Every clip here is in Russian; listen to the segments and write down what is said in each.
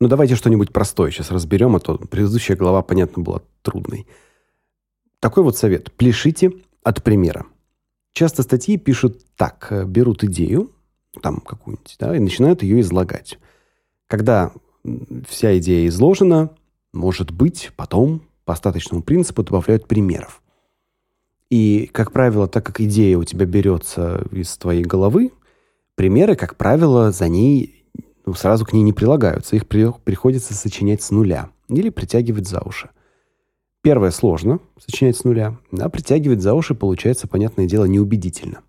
Ну давайте что-нибудь простое сейчас разберем, а то предыдущая глава, понятно, была трудной. Такой вот совет: пляшите от примера. Часто статьи пишут так: берут идею, там какую-нибудь, да, и начинают ее излагать. Когда вся идея изложена, может быть, потом по остаточному принципу добавляют примеров. И, как правило, так как идея у тебя берется из твоей головы, примеры, как правило, за ней ну, сразу к ней не прилагаются. Их при, приходится сочинять с нуля или притягивать за уши. Первое сложно сочинять с нуля, а притягивать за уши получается, понятное дело, неубедительно.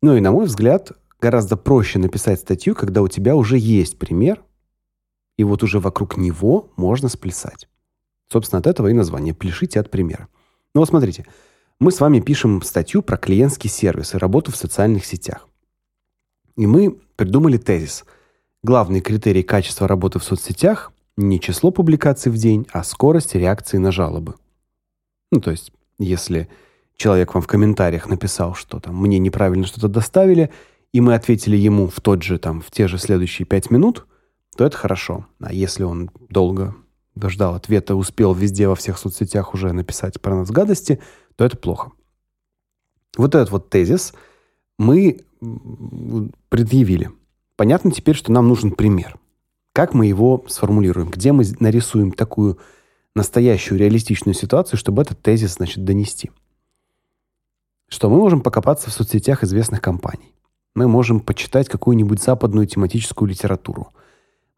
Ну и на мой взгляд, гораздо проще написать статью, когда у тебя уже есть пример, и вот уже вокруг него можно сплясать. Собственно, от этого и название «Пляшите от примера». Ну вот смотрите, мы с вами пишем статью про клиентский сервис и работу в социальных сетях. И мы придумали тезис. Главный критерий качества работы в соцсетях не число публикаций в день, а скорость реакции на жалобы. Ну, то есть, если человек вам в комментариях написал, что там мне неправильно что-то доставили, и мы ответили ему в тот же там в те же следующие пять минут, то это хорошо. А если он долго ждал ответа, успел везде во всех соцсетях уже написать про нас гадости, то это плохо. Вот этот вот тезис мы предъявили. Понятно теперь, что нам нужен пример. Как мы его сформулируем? Где мы нарисуем такую настоящую реалистичную ситуацию, чтобы этот тезис, значит, донести? Что мы можем покопаться в соцсетях известных компаний. Мы можем почитать какую-нибудь западную тематическую литературу.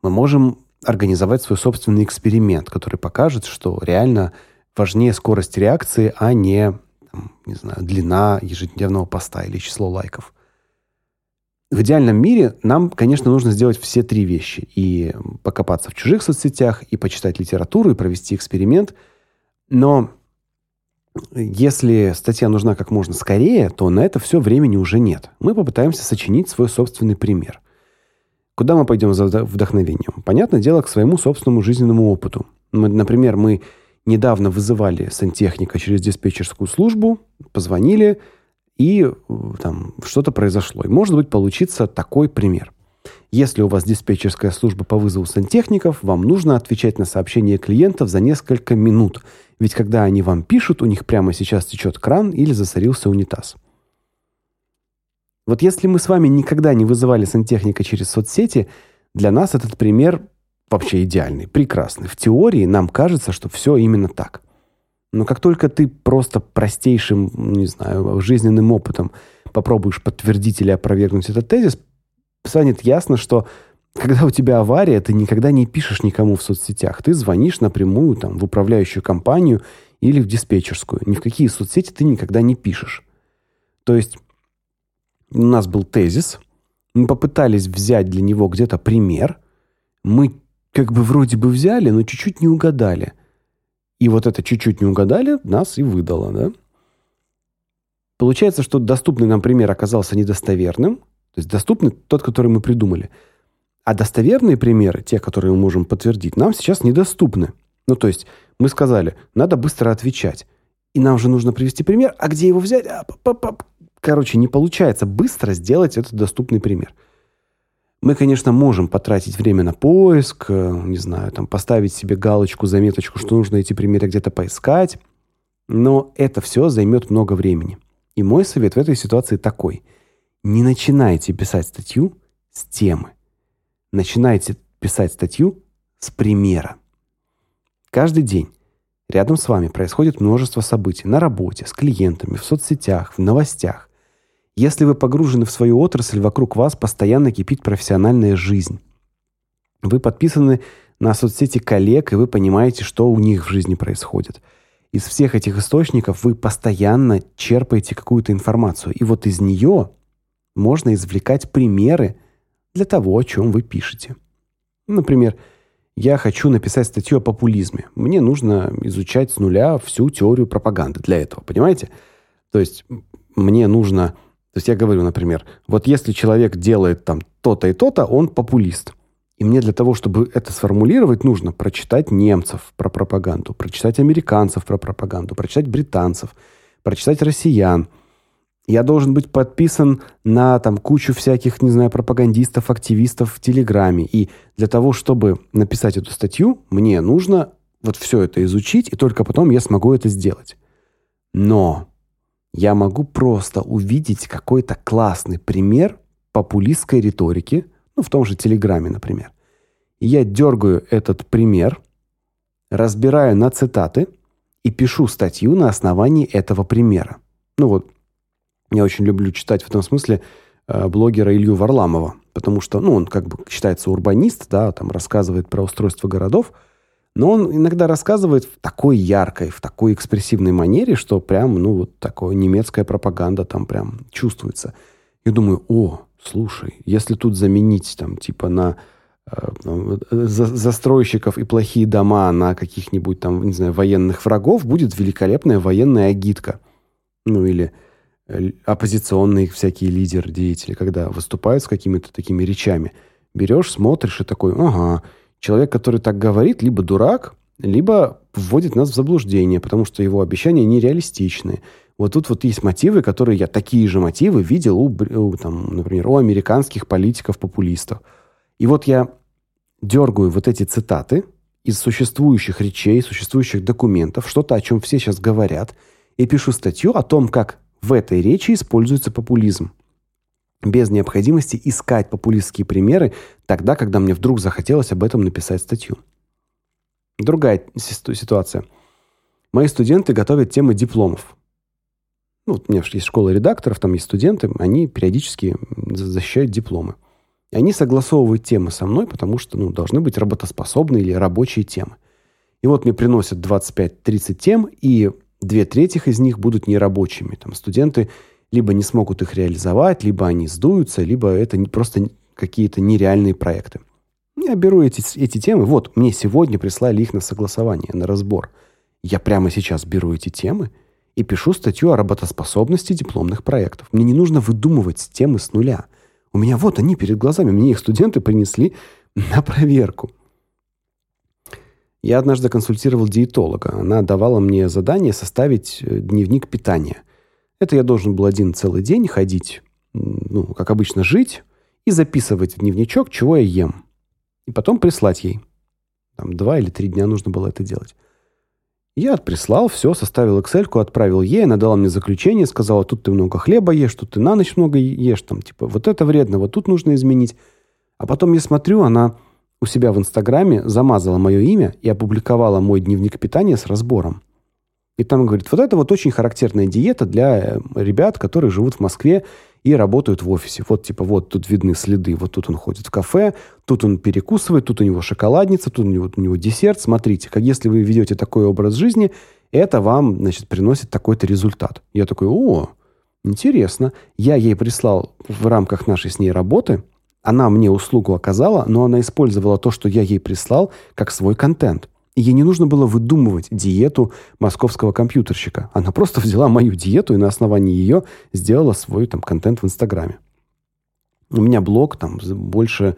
Мы можем организовать свой собственный эксперимент, который покажет, что реально важнее скорость реакции, а не, там, не знаю, длина ежедневного поста или число лайков. В идеальном мире нам, конечно, нужно сделать все три вещи: и покопаться в чужих соцсетях, и почитать литературу, и провести эксперимент. Но если статья нужна как можно скорее, то на это все времени уже нет. Мы попытаемся сочинить свой собственный пример. Куда мы пойдем за вдохновением? Понятное дело, к своему собственному жизненному опыту. Мы, например, мы недавно вызывали сантехника через диспетчерскую службу, позвонили, и э, там что-то произошло. И может быть получится такой пример. Если у вас диспетчерская служба по вызову сантехников, вам нужно отвечать на сообщения клиентов за несколько минут. Ведь когда они вам пишут, у них прямо сейчас течет кран или засорился унитаз. Вот если мы с вами никогда не вызывали сантехника через соцсети, для нас этот пример вообще идеальный, прекрасный. В теории нам кажется, что все именно так. Но как только ты просто простейшим, не знаю, жизненным опытом попробуешь подтвердить или опровергнуть этот тезис, станет ясно, что когда у тебя авария, ты никогда не пишешь никому в соцсетях. Ты звонишь напрямую там в управляющую компанию или в диспетчерскую. Ни в какие соцсети ты никогда не пишешь. То есть у нас был тезис, мы попытались взять для него где-то пример, мы как бы вроде бы взяли, но чуть-чуть не угадали. И вот это чуть-чуть не угадали нас и выдало, да? Получается, что доступный нам пример оказался недостоверным, то есть доступный тот, который мы придумали. А достоверные примеры, те, которые мы можем подтвердить, нам сейчас недоступны. Ну, то есть мы сказали, надо быстро отвечать. И нам же нужно привести пример, а где его взять? А, па -па -па короче, не получается быстро сделать этот доступный пример. Мы, конечно, можем потратить время на поиск, э, не знаю, там поставить себе галочку, заметочку, что нужно эти примеры где-то поискать, но это все займет много времени. И мой совет в этой ситуации такой: не начинайте писать статью с темы. Начинайте писать статью с примера. Каждый день рядом с вами происходит множество событий на работе, с клиентами, в соцсетях, в новостях. Если вы погружены в свою отрасль, вокруг вас постоянно кипит профессиональная жизнь. Вы подписаны на соцсети коллег, и вы понимаете, что у них в жизни происходит. Из всех этих источников вы постоянно черпаете какую-то информацию, и вот из нее можно извлекать примеры для того, о чем вы пишете. Например, я хочу написать статью о популизме. Мне нужно изучать с нуля всю теорию пропаганды для этого, понимаете? То есть мне нужно то есть я говорю, например, вот если человек делает там то-то и то-то, он популист. И мне для того, чтобы это сформулировать, нужно прочитать немцев про пропаганду, прочитать американцев про пропаганду, прочитать британцев, прочитать россиян. Я должен быть подписан на там кучу всяких, не знаю, пропагандистов, активистов в Телеграме. И для того, чтобы написать эту статью, мне нужно вот все это изучить, и только потом я смогу это сделать. Но я могу просто увидеть какой-то классный пример популистской риторики, ну, в том же Телеграме, например. Я дергаю этот пример, разбираю на цитаты и пишу статью на основании этого примера. Ну вот, я очень люблю читать в этом смысле э, блогера Илью Варламова, потому что, ну, он как бы считается урбанист, да, там рассказывает про устройство городов, но он иногда рассказывает в такой яркой, в такой экспрессивной манере, что прям, ну, вот такая немецкая пропаганда там прям чувствуется. Я думаю, о, слушай, если тут заменить там типа на э, застройщиков и плохие дома на каких-нибудь там, не знаю, военных врагов, будет великолепная военная агитка. Ну или э, оппозиционные всякие лидеры, деятели, когда выступают с какими-то такими речами. Берешь, смотришь и такой, ага, Человек, который так говорит, либо дурак, либо вводит нас в заблуждение, потому что его обещания нереалистичны. Вот тут вот есть мотивы, которые я такие же мотивы видел у, у там, например, у американских политиков-популистов. И вот я дергаю вот эти цитаты из существующих речей, существующих документов, что-то, о чем все сейчас говорят, и пишу статью о том, как в этой речи используется популизм без необходимости искать популистские примеры тогда, когда мне вдруг захотелось об этом написать статью. Другая ситуация. Мои студенты готовят темы дипломов. Ну, вот у меня есть школа редакторов, там есть студенты, они периодически защищают дипломы. И они согласовывают темы со мной, потому что, ну, должны быть работоспособные или рабочие темы. И вот мне приносят 25-30 тем, и две трети из них будут нерабочими. Там студенты либо не смогут их реализовать, либо они сдуются, либо это не просто какие-то нереальные проекты. Я беру эти эти темы. Вот, мне сегодня прислали их на согласование, на разбор. Я прямо сейчас беру эти темы и пишу статью о работоспособности дипломных проектов. Мне не нужно выдумывать темы с нуля. У меня вот они перед глазами, мне их студенты принесли на проверку. Я однажды консультировал диетолога. Она давала мне задание составить э, дневник питания. Это я должен был один целый день ходить, ну, как обычно, жить и записывать в дневничок, чего я ем. И потом прислать ей. Там два или три дня нужно было это делать. Я прислал, все, составил excel отправил ей, она дала мне заключение, сказала, тут ты много хлеба ешь, тут ты на ночь много ешь, там, типа, вот это вредно, вот тут нужно изменить. А потом я смотрю, она у себя в Инстаграме замазала мое имя и опубликовала мой дневник питания с разбором. И там говорит, вот это вот очень характерная диета для э, ребят, которые живут в Москве и работают в офисе. Вот типа вот тут видны следы. Вот тут он ходит в кафе, тут он перекусывает, тут у него шоколадница, тут у него, у него десерт. Смотрите, как если вы ведете такой образ жизни, это вам, значит, приносит такой-то результат. Я такой: "О, интересно". Я ей прислал в рамках нашей с ней работы, она мне услугу оказала, но она использовала то, что я ей прислал, как свой контент. Ей не нужно было выдумывать диету московского компьютерщика. Она просто взяла мою диету и на основании ее сделала свой там контент в Инстаграме. У меня блог там больше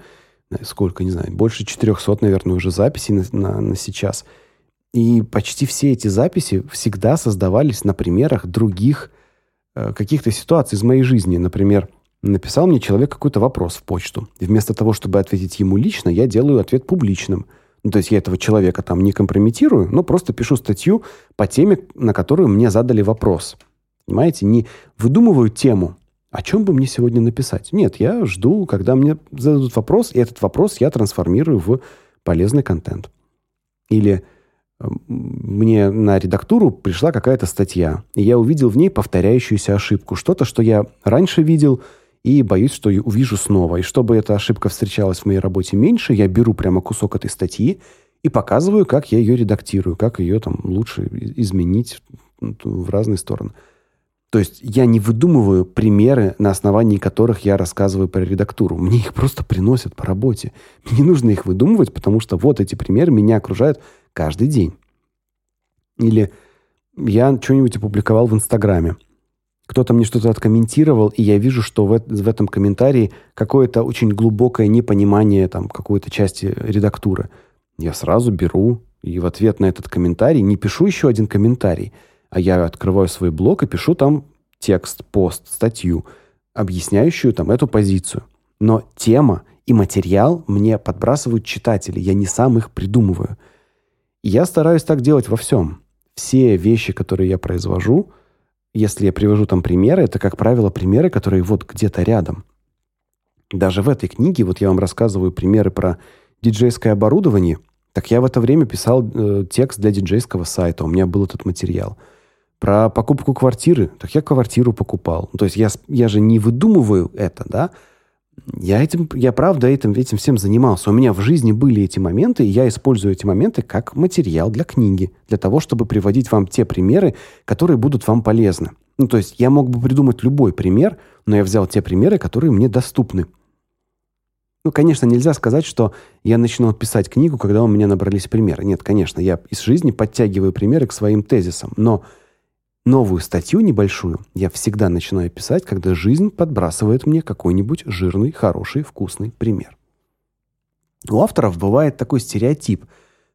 сколько, не знаю, больше 400, наверное, уже записей на, на, на сейчас. И почти все эти записи всегда создавались на примерах других э, каких-то ситуаций из моей жизни. Например, написал мне человек какой-то вопрос в почту. И вместо того, чтобы ответить ему лично, я делаю ответ публичным – ну, то есть я этого человека там не компрометирую, но просто пишу статью по теме, на которую мне задали вопрос. Понимаете, не выдумываю тему, о чем бы мне сегодня написать. Нет, я жду, когда мне зададут вопрос, и этот вопрос я трансформирую в полезный контент. Или эм, мне на редактуру пришла какая-то статья, и я увидел в ней повторяющуюся ошибку, что-то, что я раньше видел, и боюсь, что увижу снова. И чтобы эта ошибка встречалась в моей работе меньше, я беру прямо кусок этой статьи и показываю, как я ее редактирую, как ее там лучше изменить в разные стороны. То есть я не выдумываю примеры, на основании которых я рассказываю про редактуру. Мне их просто приносят по работе. Мне не нужно их выдумывать, потому что вот эти примеры меня окружают каждый день. Или я что-нибудь опубликовал в Инстаграме кто-то мне что-то откомментировал, и я вижу, что в, в этом комментарии какое-то очень глубокое непонимание там какой-то части редактуры. Я сразу беру и в ответ на этот комментарий не пишу еще один комментарий, а я открываю свой блог и пишу там текст, пост, статью, объясняющую там эту позицию. Но тема и материал мне подбрасывают читатели, я не сам их придумываю. И я стараюсь так делать во всем. Все вещи, которые я произвожу, если я привожу там примеры, это, как правило, примеры, которые вот где-то рядом. Даже в этой книге, вот я вам рассказываю примеры про диджейское оборудование, так я в это время писал э, текст для диджейского сайта, у меня был этот материал. Про покупку квартиры, так я квартиру покупал. То есть я, я же не выдумываю это, да, я этим, я правда этим, этим всем занимался. У меня в жизни были эти моменты, и я использую эти моменты как материал для книги, для того, чтобы приводить вам те примеры, которые будут вам полезны. Ну, то есть я мог бы придумать любой пример, но я взял те примеры, которые мне доступны. Ну, конечно, нельзя сказать, что я начинал писать книгу, когда у меня набрались примеры. Нет, конечно, я из жизни подтягиваю примеры к своим тезисам, но Новую статью небольшую я всегда начинаю писать, когда жизнь подбрасывает мне какой-нибудь жирный, хороший, вкусный пример. У авторов бывает такой стереотип,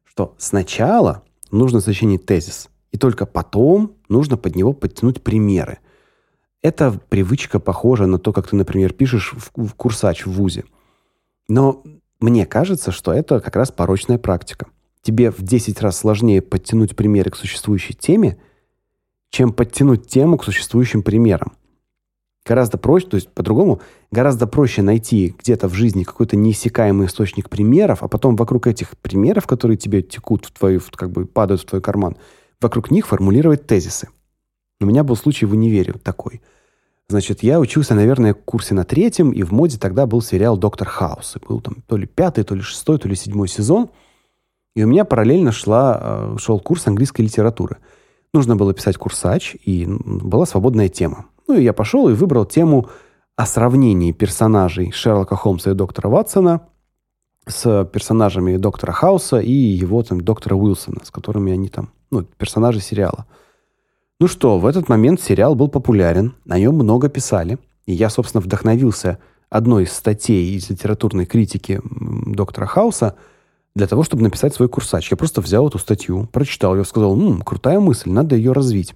что сначала нужно сочинить тезис, и только потом нужно под него подтянуть примеры. Эта привычка похожа на то, как ты, например, пишешь в, в курсач в ВУЗе. Но мне кажется, что это как раз порочная практика. Тебе в 10 раз сложнее подтянуть примеры к существующей теме, чем подтянуть тему к существующим примерам. Гораздо проще, то есть по-другому, гораздо проще найти где-то в жизни какой-то неиссякаемый источник примеров, а потом вокруг этих примеров, которые тебе текут в твою, как бы падают в твой карман, вокруг них формулировать тезисы. У меня был случай в универе такой. Значит, я учился, наверное, в курсе на третьем, и в моде тогда был сериал «Доктор Хаус». И был там то ли пятый, то ли шестой, то ли седьмой сезон. И у меня параллельно шла, э, шел курс английской литературы – Нужно было писать курсач, и была свободная тема. Ну и я пошел и выбрал тему о сравнении персонажей Шерлока Холмса и доктора Ватсона с персонажами доктора Хауса и его там доктора Уилсона, с которыми они там, ну, персонажи сериала. Ну что, в этот момент сериал был популярен, о нем много писали, и я, собственно, вдохновился одной из статей из литературной критики доктора Хауса – для того, чтобы написать свой курсач. Я просто взял эту статью, прочитал ее, сказал, «Ммм, крутая мысль, надо ее развить».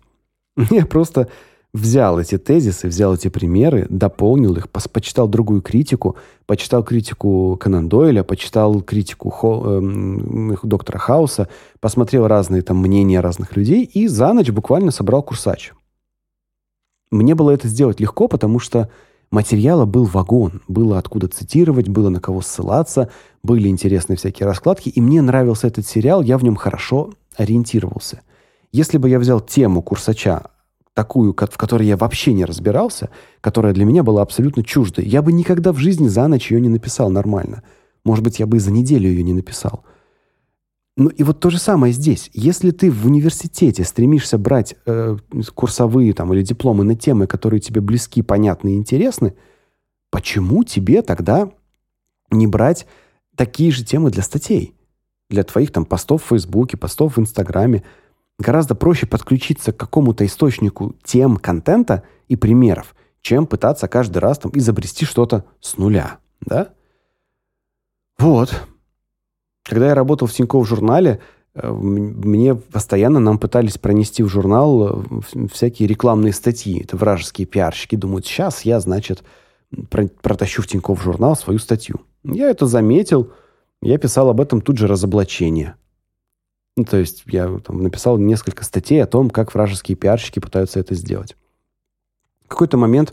Я просто взял эти тезисы, взял эти примеры, дополнил их, почитал другую критику, почитал критику Конан Дойля, почитал критику Хо, э, доктора Хауса, посмотрел разные там мнения разных людей и за ночь буквально собрал курсач. Мне было это сделать легко, потому что Материала был вагон, было откуда цитировать, было на кого ссылаться, были интересные всякие раскладки, и мне нравился этот сериал, я в нем хорошо ориентировался. Если бы я взял тему курсача, такую, в которой я вообще не разбирался, которая для меня была абсолютно чуждой, я бы никогда в жизни за ночь ее не написал нормально. Может быть, я бы и за неделю ее не написал. Ну и вот то же самое здесь. Если ты в университете стремишься брать э, курсовые там или дипломы на темы, которые тебе близки, понятны и интересны, почему тебе тогда не брать такие же темы для статей, для твоих там постов в Фейсбуке, постов в Инстаграме? Гораздо проще подключиться к какому-то источнику тем, контента и примеров, чем пытаться каждый раз там изобрести что-то с нуля, да? Вот. Когда я работал в Тинькофф журнале, э, мне постоянно нам пытались пронести в журнал э, всякие рекламные статьи. Это вражеские пиарщики думают, сейчас я, значит, протащу в Тинькофф журнал свою статью. Я это заметил, я писал об этом тут же разоблачение. Ну, то есть я там, написал несколько статей о том, как вражеские пиарщики пытаются это сделать. В какой-то момент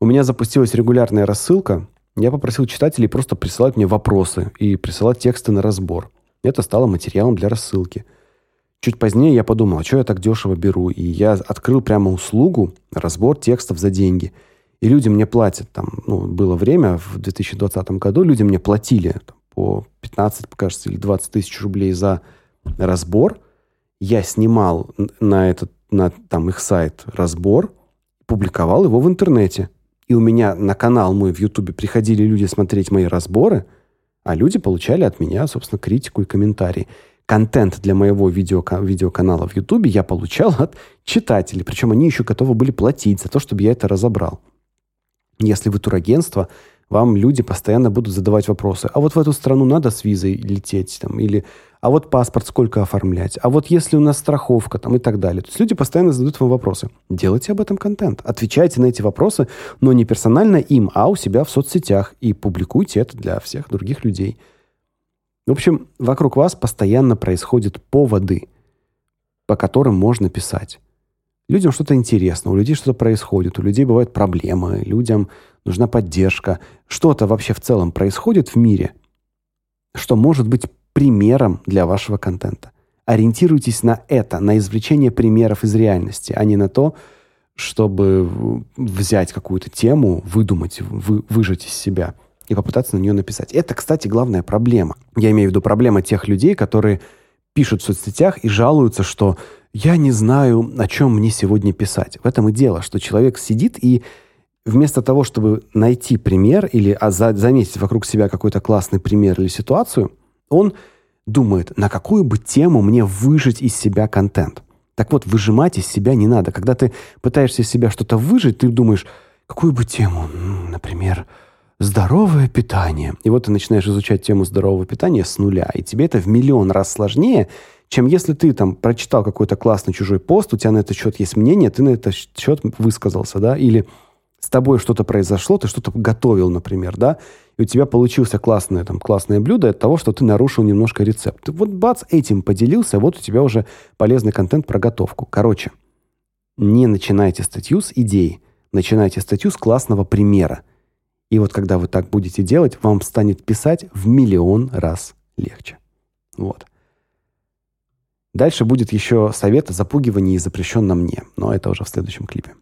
у меня запустилась регулярная рассылка, я попросил читателей просто присылать мне вопросы и присылать тексты на разбор. Это стало материалом для рассылки. Чуть позднее я подумал, а что я так дешево беру, и я открыл прямо услугу разбор текстов за деньги. И люди мне платят там, ну, было время в 2020 году, люди мне платили там, по 15, кажется, или 20 тысяч рублей за разбор. Я снимал на этот, на там их сайт разбор, публиковал его в интернете и у меня на канал мой в Ютубе приходили люди смотреть мои разборы, а люди получали от меня, собственно, критику и комментарии. Контент для моего видео, видеоканала в Ютубе я получал от читателей, причем они еще готовы были платить за то, чтобы я это разобрал. Если вы турагентство, вам люди постоянно будут задавать вопросы. А вот в эту страну надо с визой лететь там или а вот паспорт сколько оформлять, а вот если у нас страховка там и так далее. То есть люди постоянно задают вам вопросы. Делайте об этом контент, отвечайте на эти вопросы, но не персонально им, а у себя в соцсетях и публикуйте это для всех других людей. В общем, вокруг вас постоянно происходят поводы, по которым можно писать. Людям что-то интересно, у людей что-то происходит, у людей бывают проблемы, людям нужна поддержка. Что-то вообще в целом происходит в мире, что может быть примером для вашего контента. Ориентируйтесь на это, на извлечение примеров из реальности, а не на то, чтобы взять какую-то тему, выдумать, вы, выжать из себя и попытаться на нее написать. Это, кстати, главная проблема. Я имею в виду проблема тех людей, которые пишут в соцсетях и жалуются, что я не знаю, о чем мне сегодня писать. В этом и дело, что человек сидит и вместо того, чтобы найти пример или а, заметить вокруг себя какой-то классный пример или ситуацию, он думает, на какую бы тему мне выжать из себя контент. Так вот, выжимать из себя не надо. Когда ты пытаешься из себя что-то выжать, ты думаешь, какую бы тему, например, здоровое питание. И вот ты начинаешь изучать тему здорового питания с нуля, и тебе это в миллион раз сложнее, чем если ты там прочитал какой-то классный чужой пост, у тебя на этот счет есть мнение, ты на этот счет высказался, да, или с тобой что-то произошло, ты что-то готовил, например, да, и у тебя получился классное, там, классное блюдо от того, что ты нарушил немножко рецепт. Вот бац, этим поделился, вот у тебя уже полезный контент про готовку. Короче, не начинайте статью с идеи, начинайте статью с классного примера. И вот когда вы так будете делать, вам станет писать в миллион раз легче. Вот. Дальше будет еще совет о запугивании запрещенном мне, но это уже в следующем клипе.